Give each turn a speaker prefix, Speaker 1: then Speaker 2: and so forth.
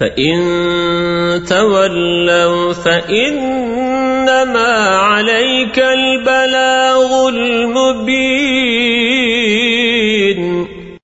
Speaker 1: فإن تولوا فإنما عليك البلاغ المبين.